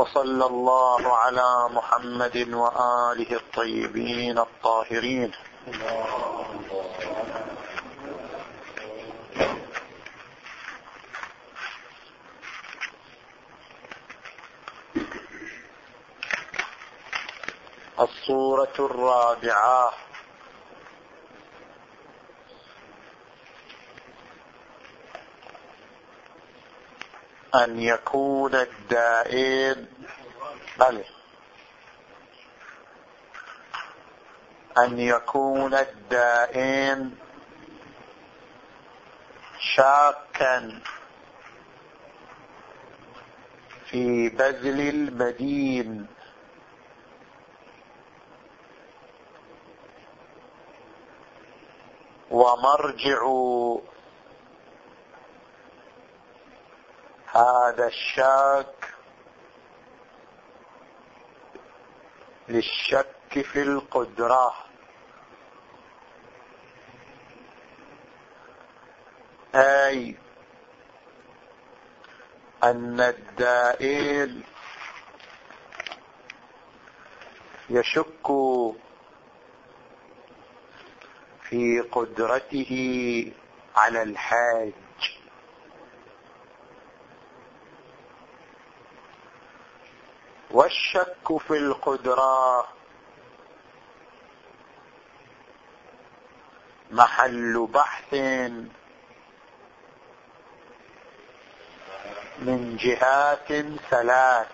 وصلى الله على محمد وآله الطيبين الطاهرين. الصورة الرابعة. أن يكون الدائن بل أن يكون الدائن شاكا في بذل المدين. ومرجع هذا الشك للشك في القدرة. أي أن الدائل يشك في قدرته على الحاج. والشك في القدرة. محل بحث من جهات ثلاث.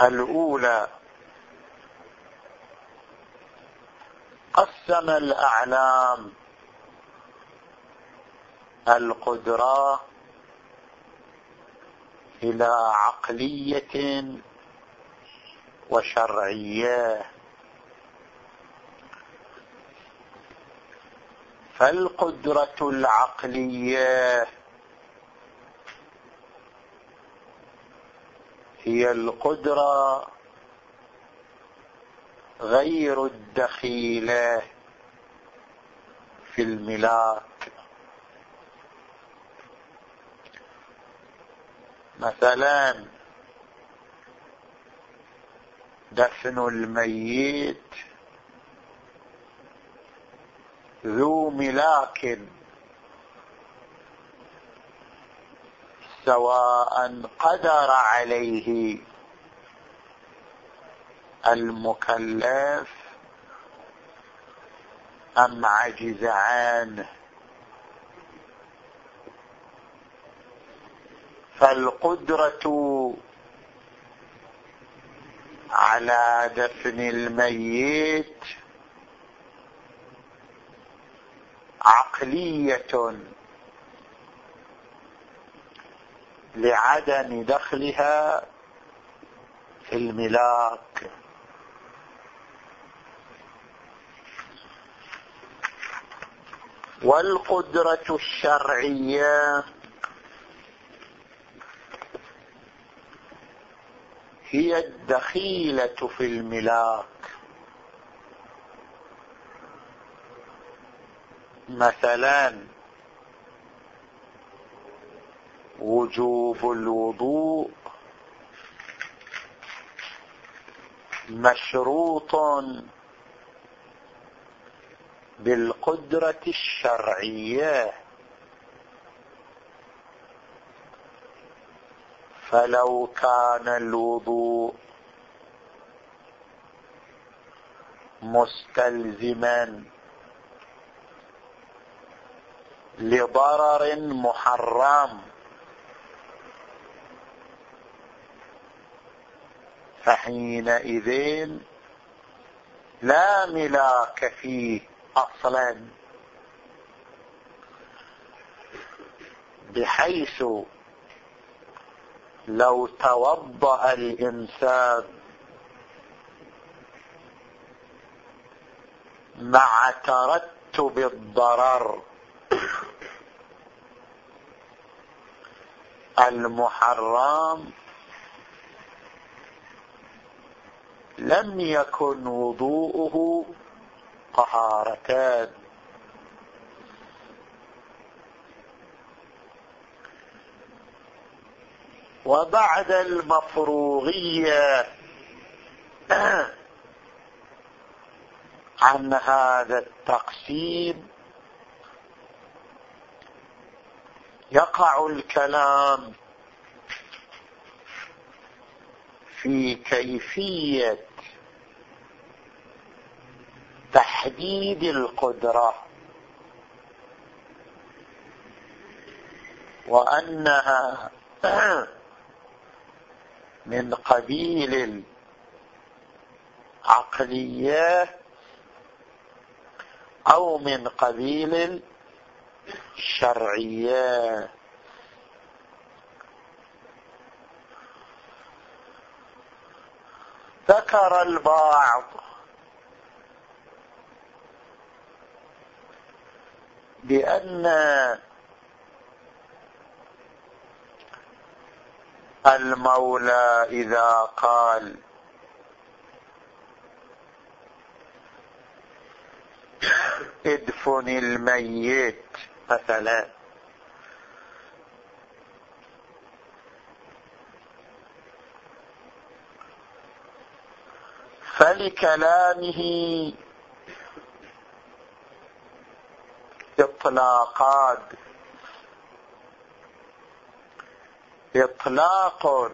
الأولى قسم الأعلام. القدرة إلى عقلية وشرعية. فالقدرة العقلية هي القدرة غير الدخيلة في الملاك. مثلا دفن الميت ذو ملاك سواء قدر عليه المكلف أم عجز عنه فالقدرة على دفن الميت عقلية لعدم دخلها في الملاك. والقدرة الشرعية هي الدخيلة في الملاك. مثلا وجوب الوضوء. مشروط بالقدرة الشرعية. فلو كان الوضوء مستلزما لضرر محرم. فحينئذ لا ملاك فيه أصلا. بحيث لو توضأ الإنسان مع ترتب الضرر المحرم لم يكن وضوءه طهارتان. وبعد المفروغية عن هذا التقسيم يقع الكلام في كيفية تحديد القدرة وأنها من قبيل العقلية أو من قبيل الشرعية. ذكر البعض بأن المولى إذا قال. ادفن الميت مثلا. فلكلامه اطلاقات إطلاق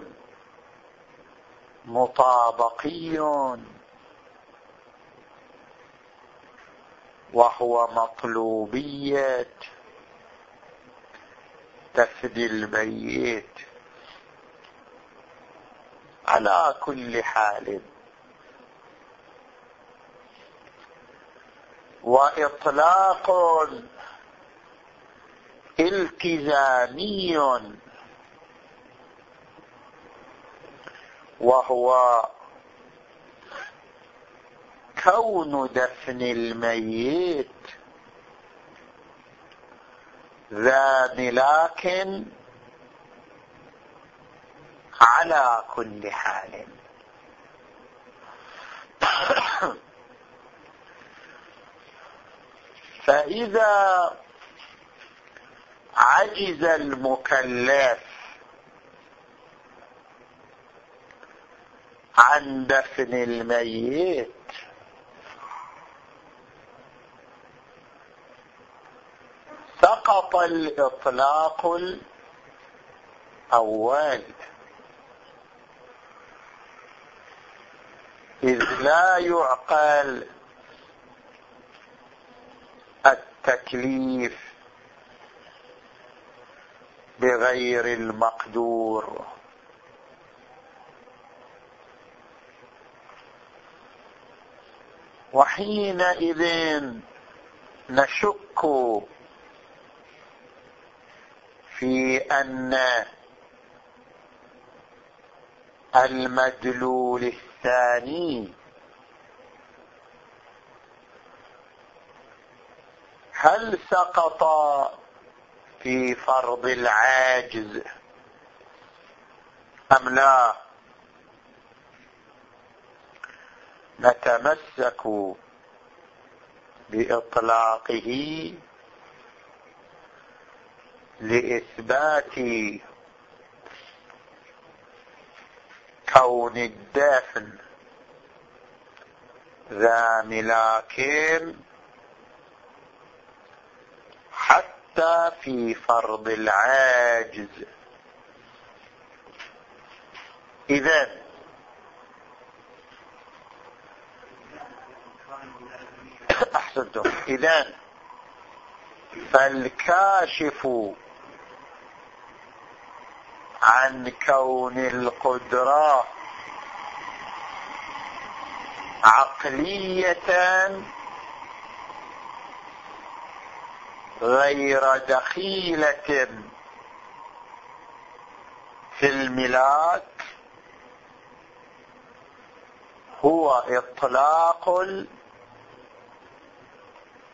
مطابقي وهو مطلوبية تفدي الميت على كل حال. وإطلاق التزامي وهو كون دفن الميت ذا ملاك على كل حال. فإذا عجز المكلف عن دفن الميت. سقط الإطلاق الأول. إذ لا يعقل التكليف بغير المقدور. وحينئذ نشك في أن المدلول الثاني هل سقط في فرض العاجز أم لا؟ نتمسك بإطلاقه لإثبات كون الدافن ذا ملاكين حتى في فرض العاجز. إذا أحسنتم إذا فالكاشف عن كون القدرة عقلية غير دخيلة في الملاك هو إطلاق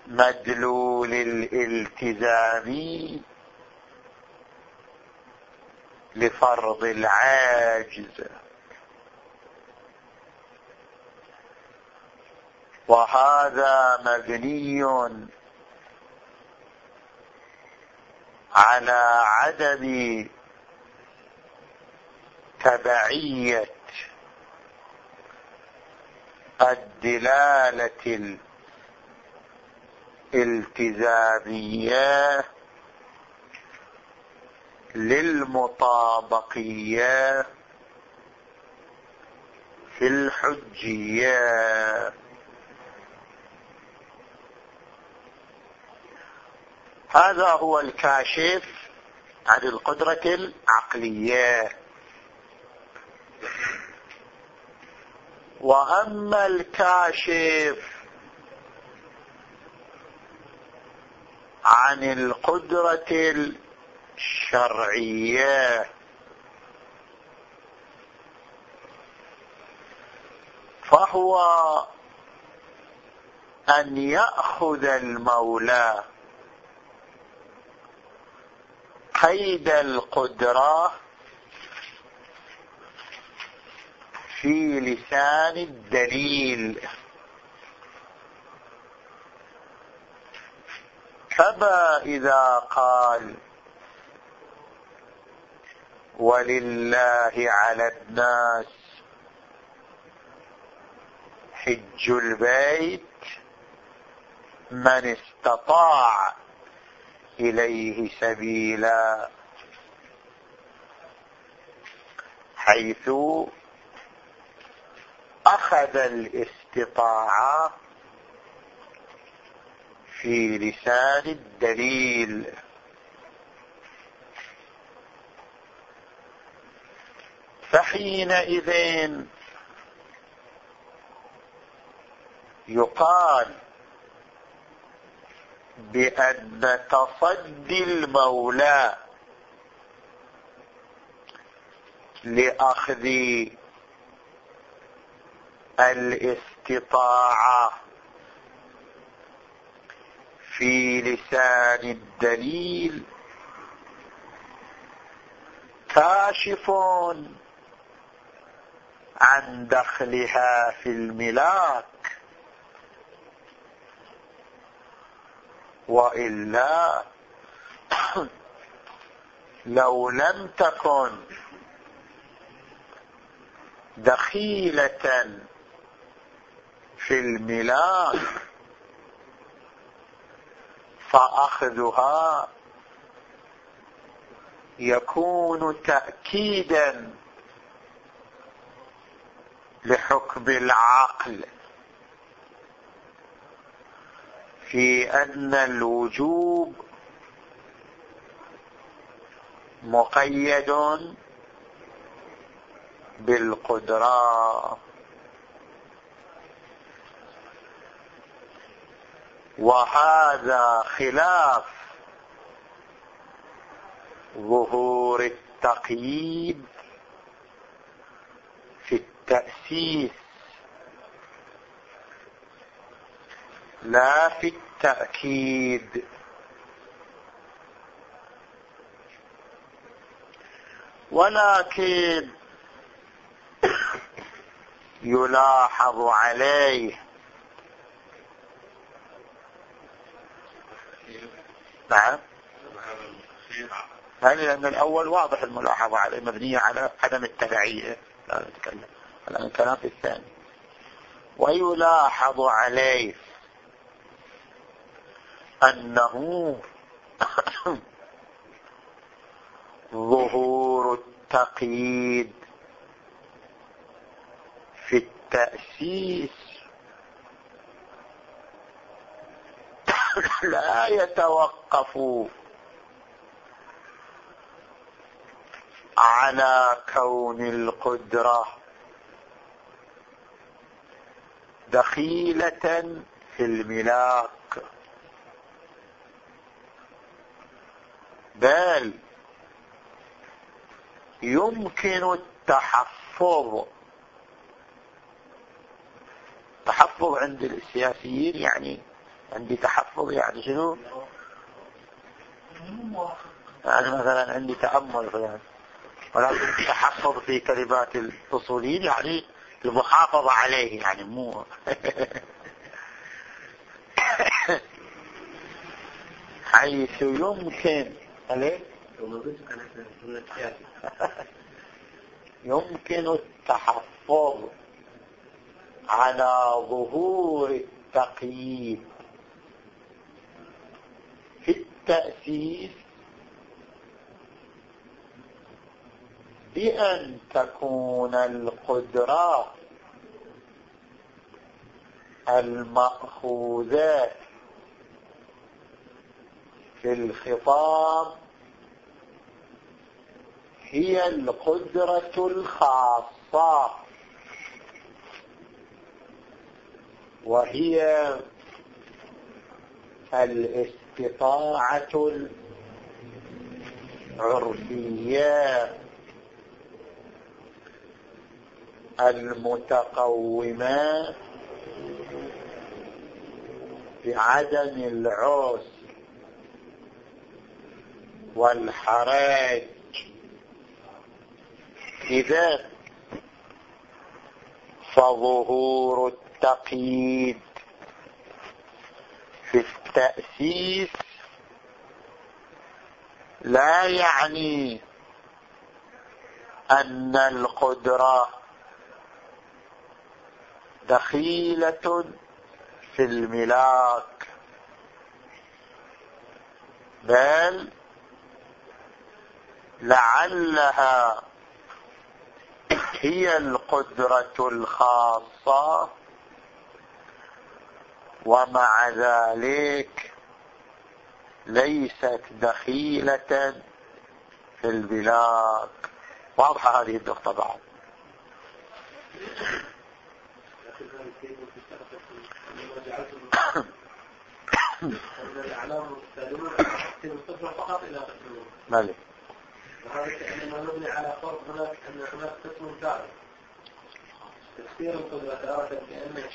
المدلول الالتزامي لفرض العاجز. وهذا مبني على عدم تبعية الدلالة الالتزامية للمطابقية في الحجية. هذا هو الكاشف عن القدرة العقلية. وأما الكاشف عن القدرة الشرعية. فهو أن يأخذ المولى قيد القدرة في لسان الدليل. كما إذا قال ولله على الناس حج البيت من استطاع إليه سبيلا حيث أخذ الاستطاعة في لسان الدليل. فحينئذ يقال بأن تصدي المولى لأخذ الاستطاعة. في لسان الدليل كاشف عن دخلها في الملاك وإلا لو لم تكن دخيلة في الملاك فأخذها يكون تأكيدا لحكم العقل. في أن الوجوب مقيد بالقدرة. وهذا خلاف ظهور التقييد في التأسيس. لا في التأكيد. ولكن يلاحظ عليه نعم. هل لأن الأول واضح الملاحظة عليه مبنية على عدم التبعية. لا نتكلم. الآن الكلام في الثاني. ويلاحظ عليه أنه ظهور التقييد في التأسيس لا يتوقف. على كون القدرة دخيلة في الملاك. بل يمكن التحفظ. تحفظ عند السياسيين يعني عندي تحفظ يعني شنو؟ يعني مثلا عندي تأمل فلان ولكن تحفظ في كلمات الأصوليين يعني المحافظة عليه يعني مو حيث يمكن يمكن التحفظ على ظهور التقييد. في التأسيس بأن تكون القدرة المأخوذات في الخطاب هي القدرة الخاصة وهي الاستطاعة العرفية المتقومة بعدم العوس والحراج. إذا فظهور التقييد في التأسيس لا يعني أن القدرة دخيلة في الملاك بل لعلها هي القدرة الخاصة ومع ذلك ليست دخيلة في البلاد. واضحة هذه النقطة بعد. مالك وهذا كأنما نبني على فرض هناك أن هناك قسم ثالث.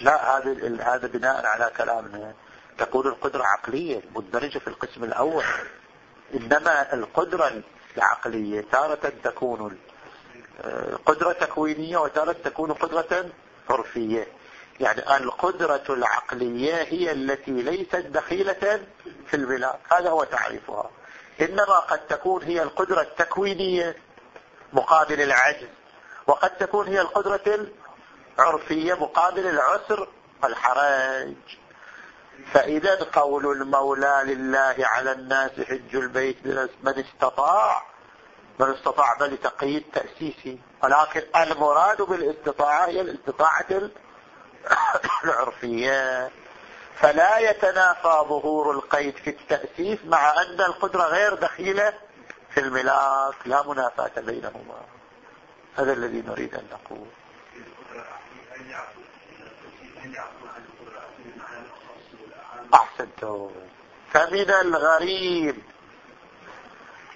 لا هذا هذا بناء على كلامنا تكون القدرة عقلية مندرجة في القسم الأول. إنما القدرة العقلية تارة تكون قدرة تكوينية وتارة تكون قدرة عرفية. يعني القدرة العقلية هي التي ليست دخيلة في البلاد. هذا هو تعريفها. إنما قد تكون هي القدرة التكوينية مقابل العجز. وقد تكون هي القدرة العرفية مقابل العسر والحرج فإذا قول المولى لله على الناس حج البيت من استطاع من استطاع بل تقييد تأسيسي. ولكن المراد بالاستطاعة هي الاستطاعة العرفية. فلا يتنافى ظهور القيد في التأسيس مع أن القدرة غير دخيلة في الملاك. لا منافاة بينهما. هذا الذي نريد أن نقول. أحسنتم فمن الغريب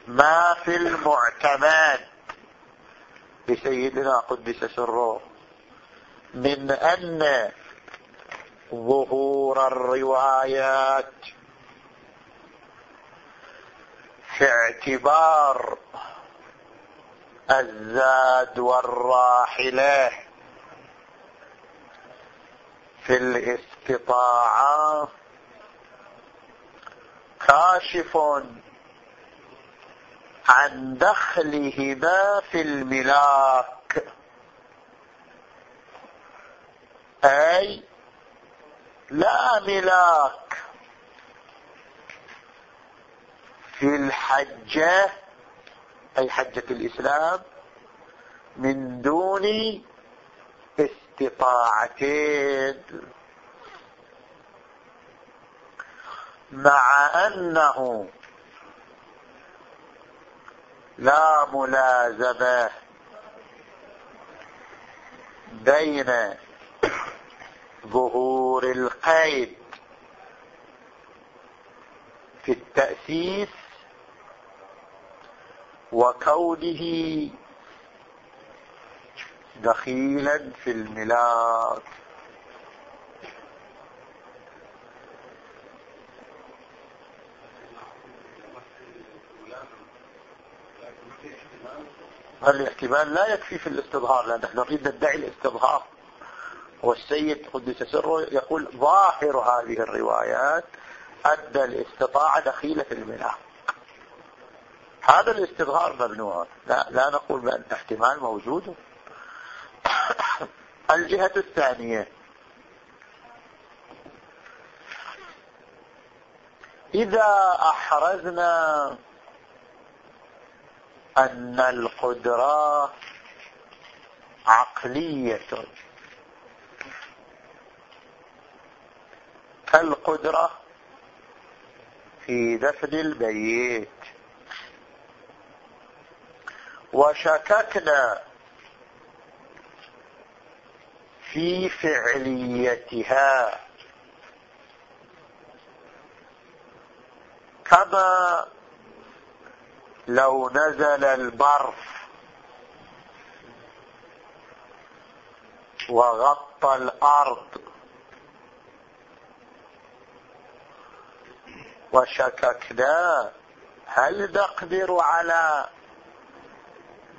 ما في المعتمد. لسيدنا قدس سره. من أن ظهور الروايات في اعتبار الزاد والراحلة في الاستطاعة كاشف عن دخلهما في الملاك. أي لا ملاك. في الحجة أي حجة الإسلام من دون استطاعتين. مع أنه لا ملازمة بين ظهور القيد في التأسيس وكونه دخيلا في الملاك. الاحتمال لا يكفي في الاستظهار لأن نحن نريد ندعي الاستظهار. والسيد قدس سره يقول ظاهر هذه الروايات أن الاستطاعة دخيلة الملاك. هذا الاستظهار ممنوع. لا, لا نقول بأن احتمال موجود. الجهة الثانية. إذا أحرزنا أن القدرة عقلية. كالقدرة في دفن البيت. وشككنا في فعليتها. كما لو نزل البرف وغطى الأرض وشككنا هل نقدر على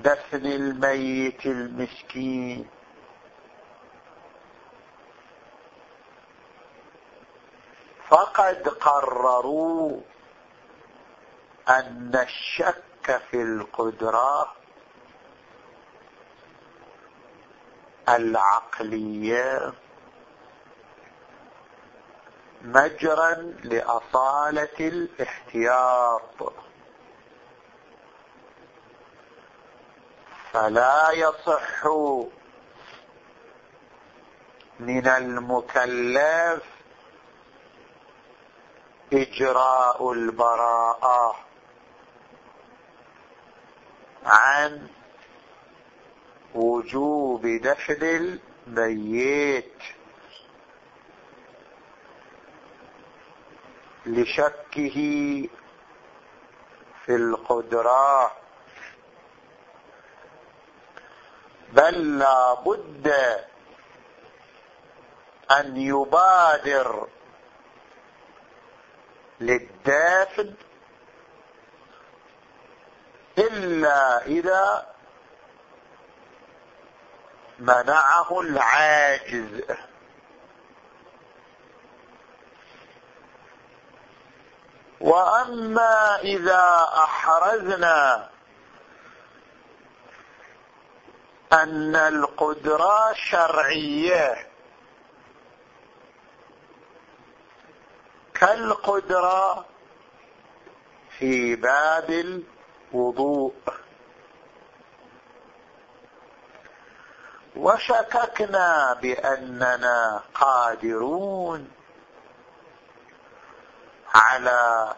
دفن الميت المسكين؟ فقد قرروا أن الشك في القدرة العقلية مجرا لأصالة الاحتياط. فلا يصح من المكلف إجراء البراءة. عن وجوب دفن الميت. لشكه في القدرة. بل لا بد أن يبادر للدافن إلا إذا منعه العاجز. وأما إذا أحرزنا أن القدرة شرعية كالقدرة في باب الوضوء وشككنا بأننا قادرون على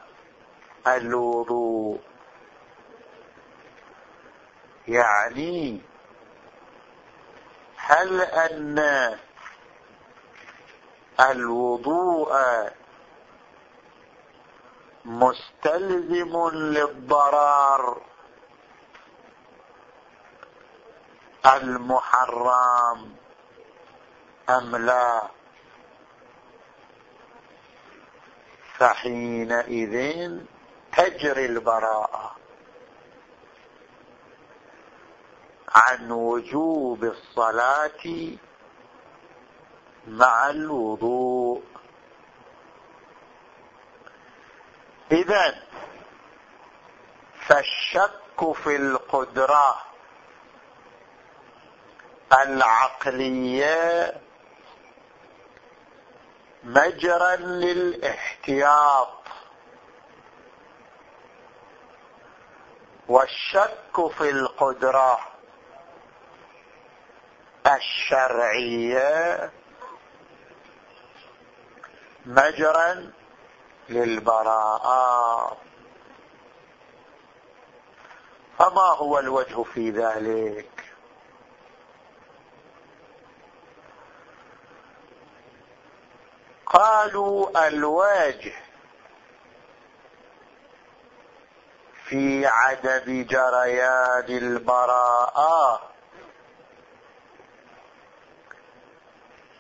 الوضوء. يعني هل أن الوضوء مستلزم للضرر المحرم أم لا؟ فحينئذ تجري البراءة عن وجوب الصلاة مع الوضوء. إذا فالشك في القدرة العقلية مجرا للاحتياط. والشك في القدرة الشرعية مجرا للبراءة. فما هو الوجه في ذلك؟ قالوا الواجه في عدم جريان البراءة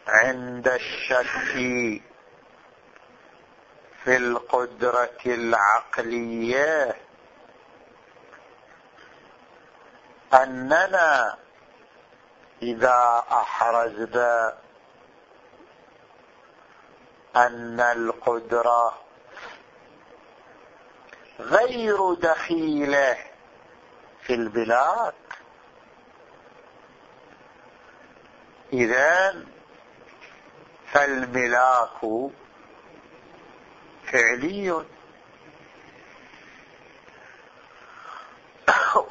عند الشك في القدرة العقلية أننا إذا أحرزنا أن القدرة غير دخيلة في البلاد. إذا فالملاك فعلي.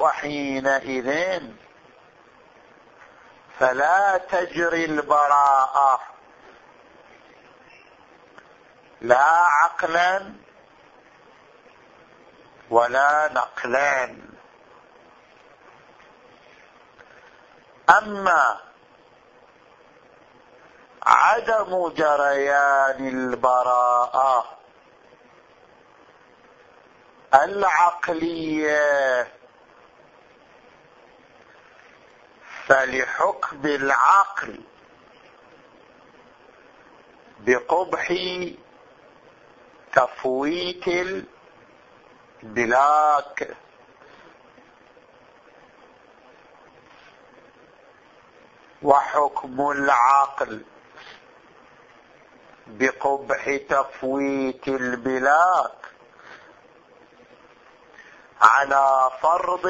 وحينئذ فلا تجري البراءة لا عقلا ولا نقلا. أما عدم جريان البراءة العقلية. فلحكم العقل بقبح تفويت البلاك. وحكم العقل بقبح تفويت البلاك. على فرض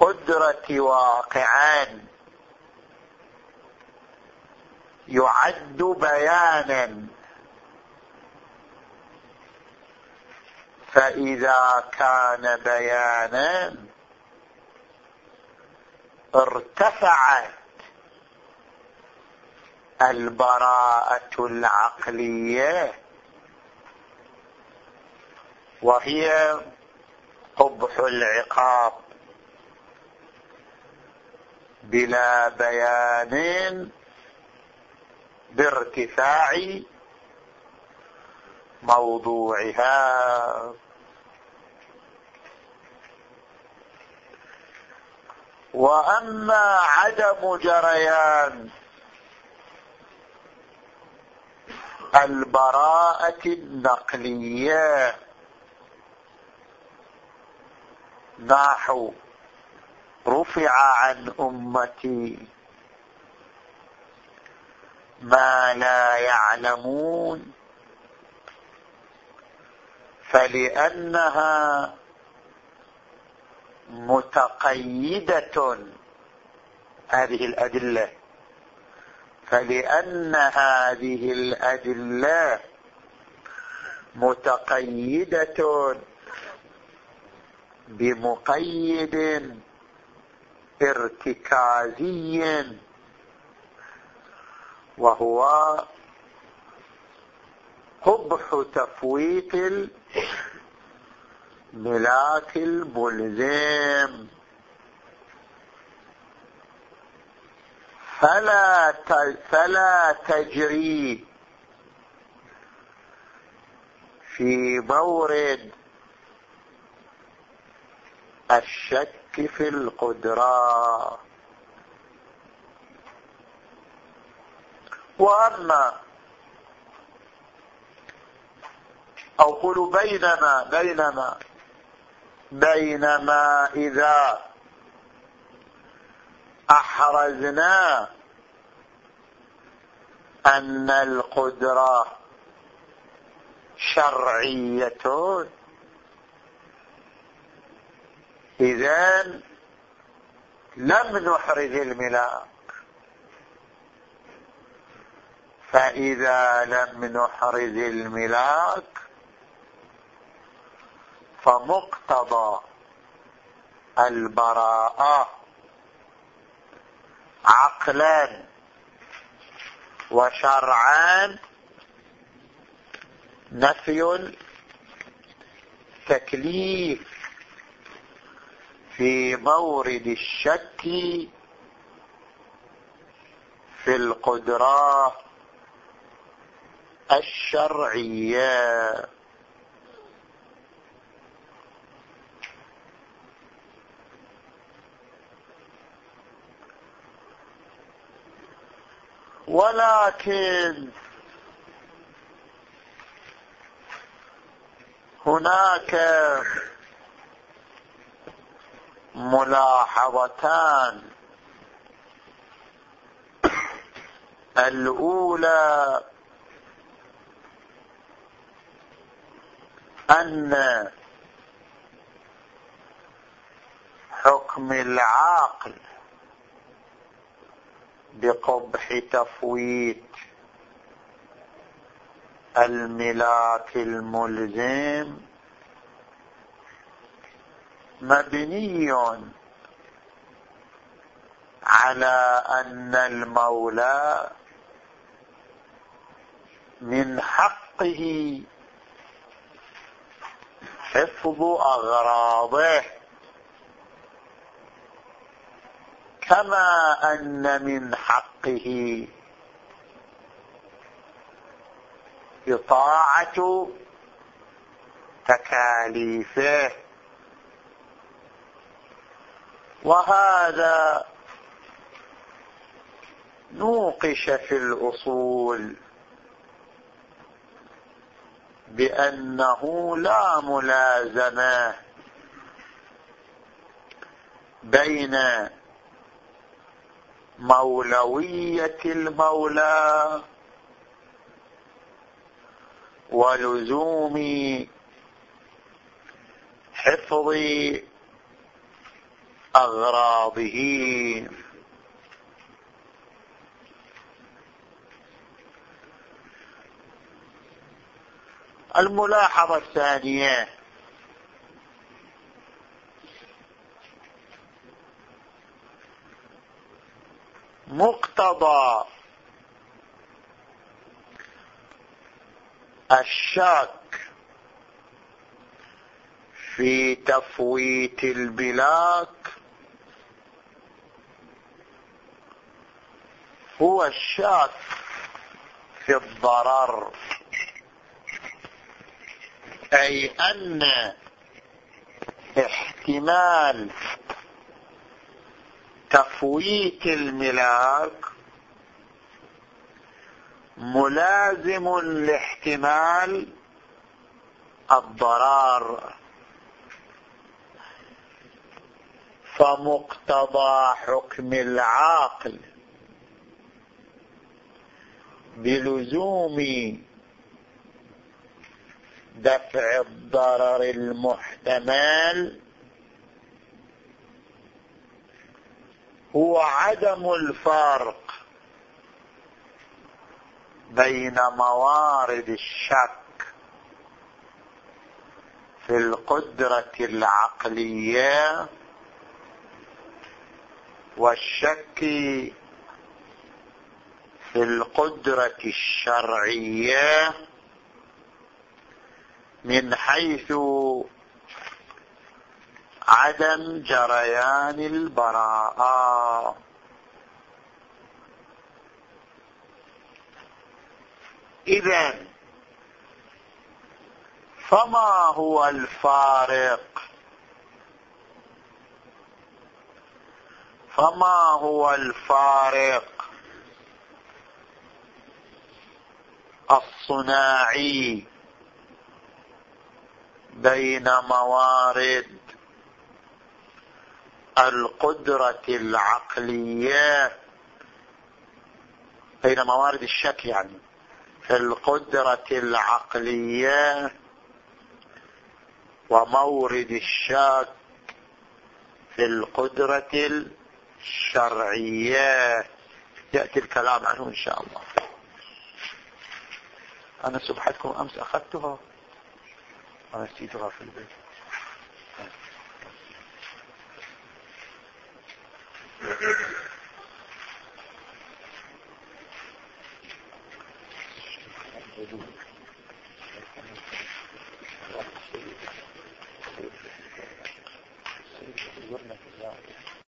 القدرة واقعا يعد بيانا. فإذا كان بيانا ارتفعت البراءة العقلية. وهي قبح العقاب بلا بيان بارتفاع موضوعها. وأما عدم جريان البراءة النقلية نحو رفع عن أمتي. ما لا يعلمون. فلأنها متقيدة. هذه الأدلة. فلأن هذه الأدلة متقيدة. بمقيد ارتكازي. وهو قبح تفويت الملاك الملزم. فلا فلا تجري في مورد الشك في القدرة. وأما أو قل بينما بينما بينما إذا أحرزنا أن القدرة شرعية إذا لم نحرز الملاك. فإذا لم نحرز الملاك فمقتضى البراءة عقلا وشرعا نفي التكليف في مورد الشك في القدرة الشرعية. ولكن هناك ملاحظتان. الأولى أن حكم العاقل بقبح تفويت الملاك الملزم مبني على أن المولى من حقه حفظ أغراضه. كما أن من حقه إطاعة تكاليفه. وهذا نوقش في الأصول بأنه لا ملازمة بين مولوية المولى ولزوم حفظ أغراضه. الملاحظة الثانية. مقتضى الشك في تفويت البلاك هو الشك في الضرر. أي أن احتمال تفويت الملاك ملازم لاحتمال الضرار فمقتضى حكم العاقل. بلزوم دفع الضرر المحتمل هو عدم الفرق بين موارد الشك في القدرة العقلية والشك في القدرة الشرعية من حيث عدم جريان البراءة. إذا فما هو الفارق؟ فما هو الفارق؟ الصناعي بين موارد القدرة العقلية بين موارد الشك يعني في القدرة العقلية ومورد الشك في القدرة الشرعية. يأتي الكلام عنه إن شاء الله. أنا سبحتكم أمس أخذتها. ونسيتها في البيت.